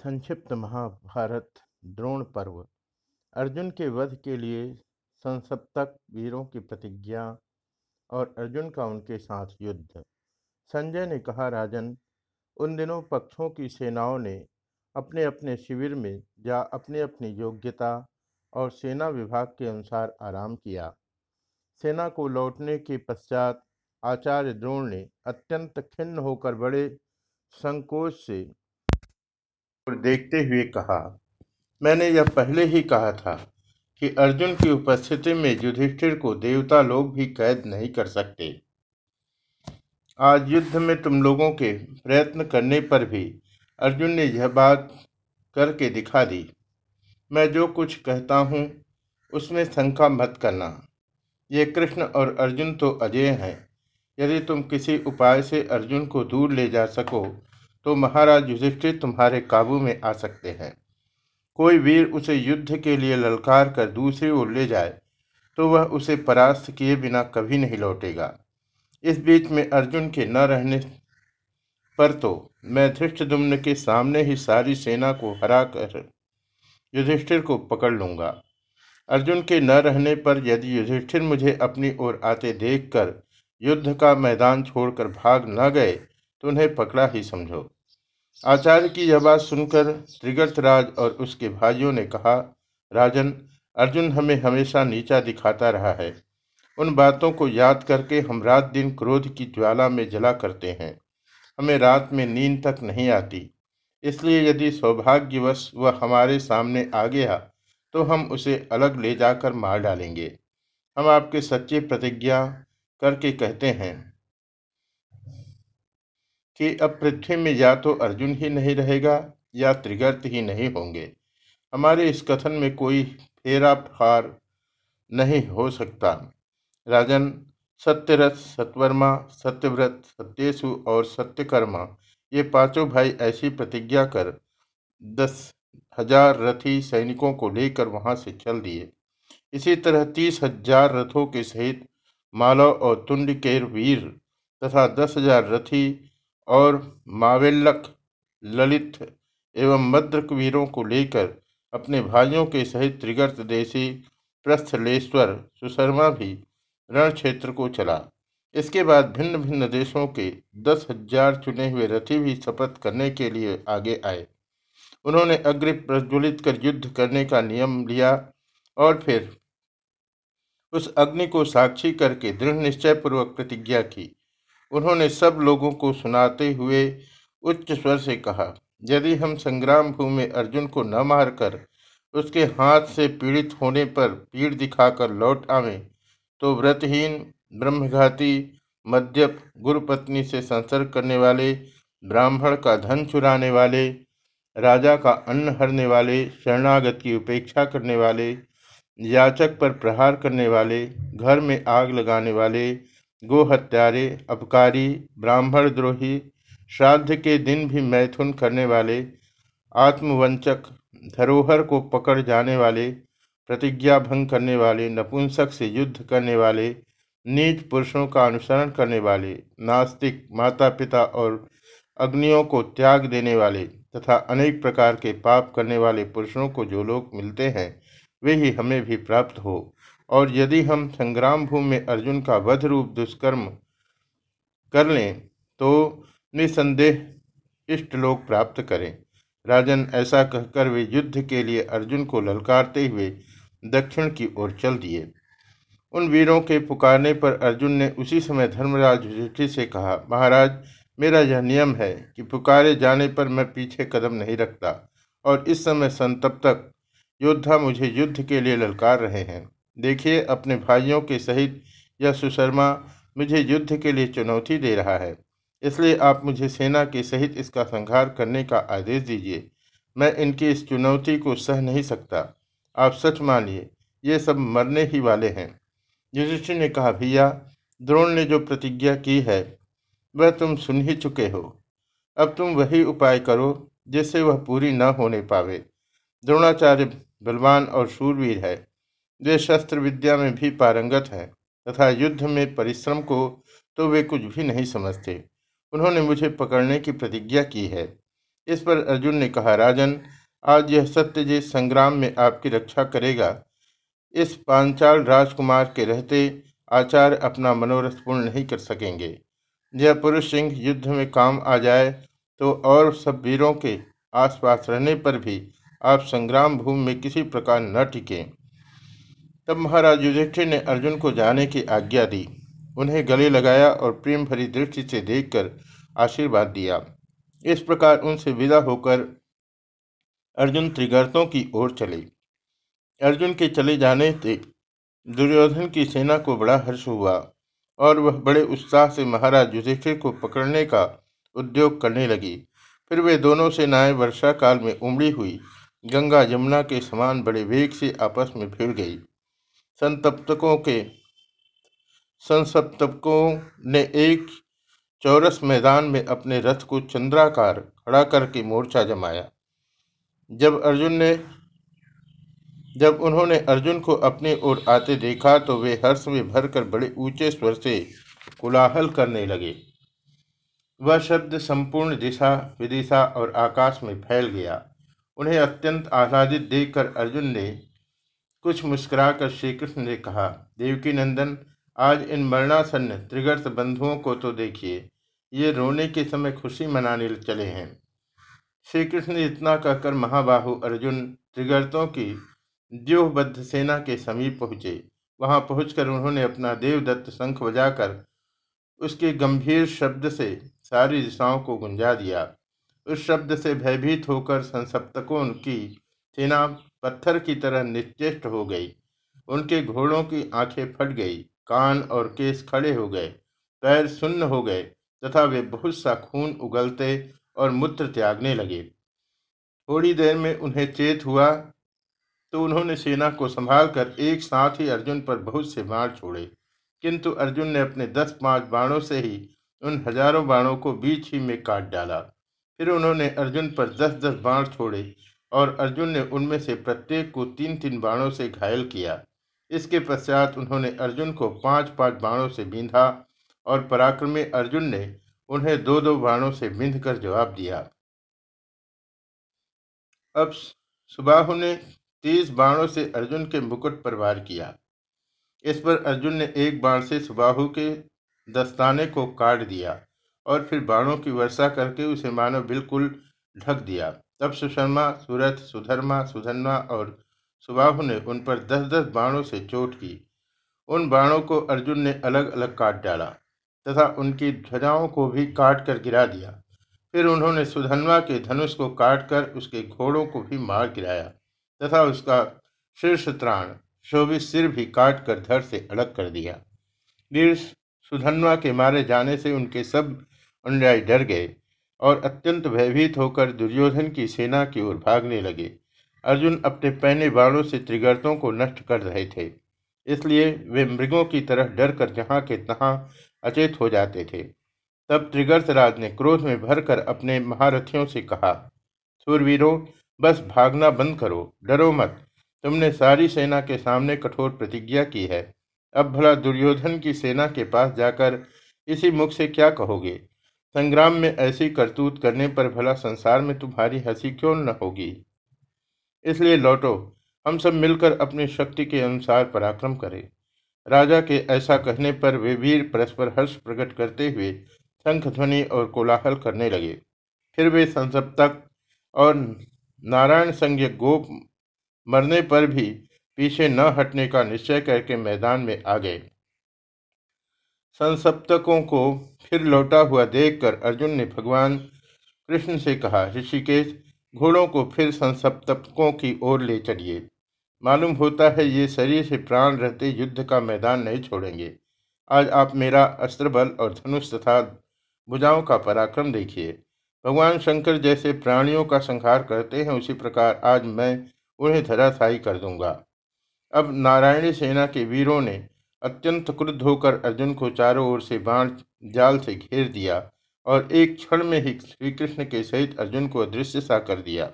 संक्षिप्त महाभारत द्रोण पर्व। अर्जुन के वध के लिए संसप्तक वीरों की प्रतिज्ञा और अर्जुन का उनके साथ युद्ध। संजय ने कहा, राजन, उन दिनों पक्षों की सेनाओं ने अपने अपने शिविर में जा अपने अपनी योग्यता और सेना विभाग के अनुसार आराम किया। सेना को लौटने के पश्चात आचार्य द्रोण ने अत्यंत खिन्न होकर बड़े संकोच से और देखते हुए कहा, मैंने यह पहले ही कहा था कि अर्जुन की उपस्थिति में युधिष्ठिर को देवता लोग भी कैद नहीं कर सकते। आज युद्ध में तुम लोगों के प्रयत्न करने पर भी अर्जुन ने यह बात करके दिखा दी। मैं जो कुछ कहता हूँ, उसमें शंका मत करना। ये कृष्ण और अर्जुन तो अजय हैं। यदि तुम किसी उपाय से अर्जुन को दूर ले जा सको तो महाराज युधिष्ठिर तुम्हारे काबू में आ सकते हैं। कोई वीर उसे युद्ध के लिए ललकार कर दूसरी ओर ले जाए तो वह उसे परास्त किए बिना कभी नहीं लौटेगा। इस बीच में अर्जुन के न रहने पर तो मैं धृष्टदुम्न के सामने ही सारी सेना को हरा कर युधिष्ठिर को पकड़ लूँगा। अर्जुन के न रहने पर यदि युधिष्ठिर मुझे अपनी ओर आते देखकर युद्ध का मैदान छोड़कर भाग न गए तो उन्हें पकड़ा ही समझो। आचार्य की यह बात सुनकर त्रिगर्तराज और उसके भाइयों ने कहा, राजन, अर्जुन हमें हमेशा नीचा दिखाता रहा है। उन बातों को याद करके हम रात दिन क्रोध की ज्वाला में जला करते हैं। हमें रात में नींद तक नहीं आती। इसलिए यदि सौभाग्यवश वह हमारे सामने आ गया तो हम उसे अलग ले जाकर मार डालेंगे। हम आपके सच्ची प्रतिज्ञा करके कहते हैं। कि अब पृथ्वी में या तो अर्जुन ही नहीं रहेगा या त्रिगर्त ही नहीं होंगे। हमारे इस कथन में कोई फेरा फार नहीं हो सकता। राजन, सत्यरथ, सतवर्मा, सत्यव्रत सत्यसु और सत्यकर्मा, ये पाँचों भाई ऐसी प्रतिज्ञा कर दस हज़ार रथी सैनिकों को लेकर वहाँ से चल दिए। इसी तरह तीस हज़ार रथों के सहित मालव और तुंडिकेर वीर तथा दस हज़ार रथी और मावेल्लक, ललित एवं मद्रक वीरों को लेकर अपने भाइयों के सहित त्रिगर्त देशी प्रस्थलेश्वर सुशर्मा भी रण क्षेत्र को चला। इसके बाद भिन्न भिन्न देशों के दस हज़ार चुने हुए रथी भी शपथ करने के लिए आगे आए। उन्होंने अग्नि प्रज्वलित कर युद्ध करने का नियम लिया और फिर उस अग्नि को साक्षी करके दृढ़ निश्चय पूर्वक प्रतिज्ञा की। उन्होंने सब लोगों को सुनाते हुए उच्च स्वर से कहा, यदि हम संग्राम भूमि अर्जुन को न मारकर उसके हाथ से पीड़ित होने पर पीड़ दिखाकर लौट आवे तो व्रतहीन, ब्रह्मघाती, मद्यप, गुरुपत्नी से संसर्ग करने वाले, ब्राह्मण का धन चुराने वाले, राजा का अन्न हरने वाले, शरणागत की उपेक्षा करने वाले, याचक पर प्रहार करने वाले, घर में आग लगाने वाले गो हत्यारे अपकारी ब्राह्मण द्रोही श्राद्ध के दिन भी मैथुन करने वाले, आत्मवंचक, धरोहर को पकड़ जाने वाले, प्रतिज्ञा भंग करने वाले, नपुंसक से युद्ध करने वाले, नीच पुरुषों का अनुसरण करने वाले, नास्तिक माता पिता और अग्नियों को त्याग देने वाले तथा अनेक प्रकार के पाप करने वाले पुरुषों को जो लोग मिलते हैं, वे ही हमें भी प्राप्त हो। और यदि हम संग्राम भूमि में अर्जुन का वध रूप दुष्कर्म कर लें तो निसंदेह इष्ट लोग प्राप्त करें। राजन ऐसा कहकर वे युद्ध के लिए अर्जुन को ललकारते हुए दक्षिण की ओर चल दिए। उन वीरों के पुकारने पर अर्जुन ने उसी समय धर्मराज युधिष्ठिर से कहा, महाराज, मेरा यह नियम है कि पुकारे जाने पर मैं पीछे कदम नहीं रखता और इस समय संतप तक योद्धा मुझे युद्ध के लिए ललकार रहे हैं। देखिए, अपने भाइयों के सहित यह सुशर्मा मुझे युद्ध के लिए चुनौती दे रहा है। इसलिए आप मुझे सेना के सहित इसका संहार करने का आदेश दीजिए। मैं इनकी इस चुनौती को सह नहीं सकता। आप सच मानिए, ये सब मरने ही वाले हैं। युधिष्ठिर ने कहा, भैया, द्रोण ने जो प्रतिज्ञा की है, वह तुम सुन ही चुके हो। अब तुम वही उपाय करो, जिससे वह पूरी न होने पावे। द्रोणाचार्य बलवान और शूरवीर है। वे शस्त्र विद्या में भी पारंगत हैं तथा युद्ध में परिश्रम को तो वे कुछ भी नहीं समझते। उन्होंने मुझे पकड़ने की प्रतिज्ञा की है। इस पर अर्जुन ने कहा, राजन, आज यह सत्यजीत संग्राम में आपकी रक्षा करेगा। इस पांचाल राजकुमार के रहते आचार्य अपना मनोरथ पूर्ण नहीं कर सकेंगे। यह पुरुष सिंह युद्ध में काम आ जाए तो और सब वीरों के आसपास रहने पर भी आप संग्राम भूमि में किसी प्रकार न टिके। तब महाराज युधिष्ठिर ने अर्जुन को जाने की आज्ञा दी। उन्हें गले लगाया और प्रेम भरी दृष्टि से देखकर आशीर्वाद दिया। इस प्रकार उनसे विदा होकर अर्जुन त्रिगर्तों की ओर चले। अर्जुन के चले जाने से दुर्योधन की सेना को बड़ा हर्ष हुआ और वह बड़े उत्साह से महाराज युधिष्ठिर को पकड़ने का उद्योग करने लगी। फिर वे दोनों सेनाएँ वर्षा काल में उमड़ी हुई, गंगा यमुना के समान बड़े वेग से आपस में भिड़ गई। संतप्तकों के। संसप्तकों ने एक चौरस मैदान में अपने रथ को चंद्राकार खड़ा करके मोर्चा जमाया। जब अर्जुन ने, जब उन्होंने अर्जुन को अपनी ओर आते देखा तो वे हर्ष में भरकर बड़े ऊँचे स्वर से कुलाहल करने लगे। वह शब्द संपूर्ण दिशा, विदिशा और आकाश में फैल गया। उन्हें अत्यंत आह्लादित देखकर अर्जुन ने कुछ मुस्कुराकर श्री कृष्ण ने कहा देवकी नंदन आज इन मरणासन्न त्रिगर्त बंधुओं को तो देखिए, ये रोने के समय खुशी मनाने चले हैं। श्री कृष्ण ने इतना कहकर महाबाहु अर्जुन त्रिगर्तों की द्योहबद्ध सेना के समीप पहुँचे। वहाँ पहुंचकर उन्होंने अपना देवदत्त शंख बजाकर उसके गंभीर शब्द से सारी दिशाओं को गुंजा दिया। उस शब्द से भयभीत होकर संसप्तकों की सेना पत्थर की तरह निश्चेष्ट हो गई। उनके घोड़ों की आँखें फट गई, कान और केस खड़े हो गए, पैर सुन्न हो गए, तथा वे बहुत सा खून उगलते और मूत्र त्यागने लगे। थोड़ी देर में उन्हें चेत हुआ तो उन्होंने सेना को संभालकर एक साथ ही अर्जुन पर बहुत से बाण छोड़े। किंतु अर्जुन ने अपने दस पाँच बाणों से ही उन हज़ारों बाणों को बीच ही में काट डाला। फिर उन्होंने अर्जुन पर दस दस बाण छोड़े और अर्जुन ने उनमें से प्रत्येक को तीन तीन बाणों से घायल किया। इसके पश्चात उन्होंने अर्जुन को पाँच पाँच बाणों से बींधा और पराक्रमी अर्जुन ने उन्हें दो दो बाणों से बिंध कर जवाब दिया। अब सुबाहु ने तीस बाणों से अर्जुन के मुकुट पर वार किया। इस पर अर्जुन ने एक बाण से सुबाहु के दस्ताने को काट दिया और फिर बाणों की वर्षा करके उसे मानो बिल्कुल ढक दिया। तब सुशर्मा सूरथ सुधर्मा सुधन्मा और सुबाहु ने उन पर दस दस बाणों से चोट की। उन बाणों को अर्जुन ने अलग अलग काट डाला तथा उनकी ध्वजाओं को भी काट कर गिरा दिया। फिर उन्होंने सुधन्वा के धनुष को काट कर उसके घोड़ों को भी मार गिराया तथा उसका शीर्ष त्राण शोभित सिर भी काट कर धर से अलग कर दिया। वीर सुधन्वा के मारे जाने से उनके सब अनुयायी डर गए। और अत्यंत भयभीत होकर दुर्योधन की सेना की ओर भागने लगे। अर्जुन अपने पहने बाणों से त्रिगर्तों को नष्ट कर रहे थे, इसलिए वे मृगों की तरह डर कर जहाँ के तहाँ अचेत हो जाते थे। तब त्रिगर्त राज ने क्रोध में भरकर अपने महारथियों से कहा, सूरवीरों, बस भागना बंद करो, डरो मत। तुमने सारी सेना के सामने कठोर प्रतिज्ञा की है। अब भला दुर्योधन की सेना के पास जाकर इसी मुख से क्या कहोगे? संग्राम में ऐसी करतूत करने पर भला संसार में तुम्हारी हँसी क्यों न होगी? इसलिए लौटो, हम सब मिलकर अपनी शक्ति के अनुसार पराक्रम करें। राजा के ऐसा कहने पर वे वीर परस्पर हर्ष प्रकट करते हुए शंख ध्वनि और कोलाहल करने लगे। फिर वे संसप्तक और नारायण संज्ञ गोप मरने पर भी पीछे न हटने का निश्चय करके मैदान में आ गए। संसप्तकों को फिर लौटा हुआ देखकर अर्जुन ने भगवान कृष्ण से कहा, ऋषिकेश, घोड़ों को फिर संसप्तकों की ओर ले चलिए। मालूम होता है ये शरीर से प्राण रहते युद्ध का मैदान नहीं छोड़ेंगे। आज आप मेरा अस्त्र बल और धनुष तथा भुजाओं का पराक्रम देखिए। भगवान शंकर जैसे प्राणियों का संहार करते हैं, उसी प्रकार आज मैं उन्हें धराशायी कर दूँगा। अब नारायणी सेना के वीरों ने अत्यंत क्रुद्ध होकर अर्जुन को चारों ओर से बाण जाल से घेर दिया और एक क्षण में ही श्री कृष्ण के सहित अर्जुन को अदृश्य सा कर दिया।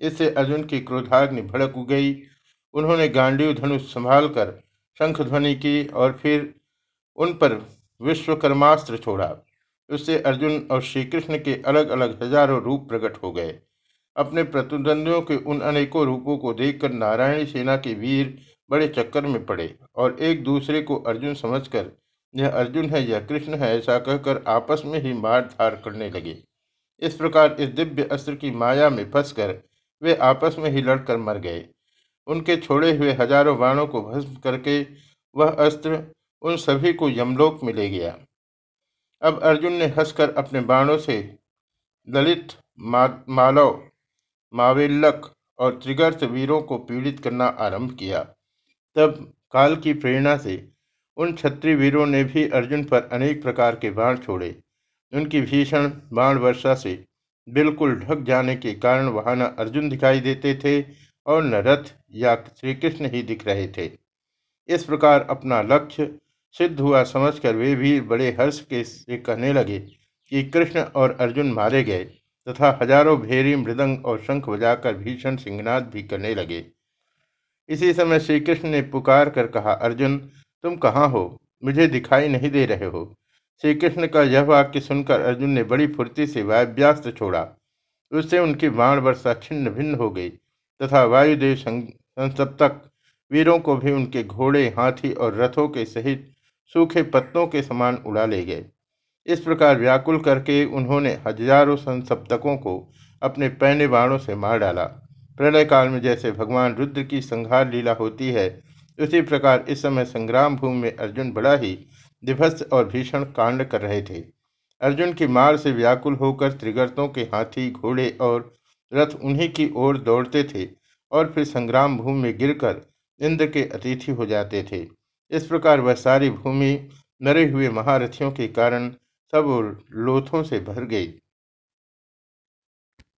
इससे अर्जुन की क्रोधाग्नि भड़क गई उन्होंने गांडीव धनुष संभाल कर शंख ध्वनि की और फिर उन पर विश्वकर्मास्त्र छोड़ा। उससे अर्जुन और श्री कृष्ण के अलग अलग हज़ारों रूप प्रकट हो गए। अपने प्रतिद्वंदियों के उन अनेकों रूपों को देखकर नारायण सेना के वीर बड़े चक्कर में पड़े और एक दूसरे को अर्जुन समझकर यह अर्जुन है यह कृष्ण है ऐसा कहकर आपस में ही मार धार करने लगे। इस प्रकार इस दिव्य अस्त्र की माया में फंसकर वे आपस में ही लड़कर मर गए। उनके छोड़े हुए हज़ारों बाणों को भस्म करके वह अस्त्र उन सभी को यमलोक में ले गया। अब अर्जुन ने हंसकर अपने बाणों से ललित मा, मालव मावेल्लक और त्रिगर्थ वीरों को पीड़ित करना आरंभ किया। तब काल की प्रेरणा से उन क्षत्रिय वीरों ने भी अर्जुन पर अनेक प्रकार के बाण छोड़े। उनकी भीषण बाण वर्षा से बिल्कुल ढक जाने के कारण वहाँ न अर्जुन दिखाई देते थे और न रथ या श्री कृष्ण ही दिख रहे थे। इस प्रकार अपना लक्ष्य सिद्ध हुआ समझकर वे भी बड़े हर्ष के से कहने लगे कि कृष्ण और अर्जुन मारे गए तथा हज़ारों भेरी मृदंग और शंख बजाकर भीषण सिंहनाद भी करने लगे। इसी समय श्री कृष्ण ने पुकार कर कहा, अर्जुन, तुम कहाँ हो? मुझे दिखाई नहीं दे रहे हो। श्री कृष्ण का यह वाक्य सुनकर अर्जुन ने बड़ी फुर्ती से वायव्यास्त्र छोड़ा। उससे उनकी बाण वर्षा छिन्न भिन्न हो गई तथा वायुदेव संसप्तक वीरों को भी उनके घोड़े, हाथी और रथों के सहित सूखे पत्तों के समान उड़ा ले गए। इस प्रकार व्याकुल करके उन्होंने हज़ारों संसप्तकों को अपने पैने बाणों से मार डाला। प्रलय काल में जैसे भगवान रुद्र की संहार लीला होती है, उसी प्रकार इस समय संग्राम भूमि में अर्जुन बड़ा ही दिभत्स और भीषण कांड कर रहे थे। अर्जुन की मार से व्याकुल होकर त्रिगर्तों के हाथी, घोड़े और रथ उन्हीं की ओर दौड़ते थे और फिर संग्राम भूमि में गिरकर इंद्र के अतिथि हो जाते थे। इस प्रकार वह सारी भूमि नरे हुए महारथियों के कारण सब लोथों से भर गई।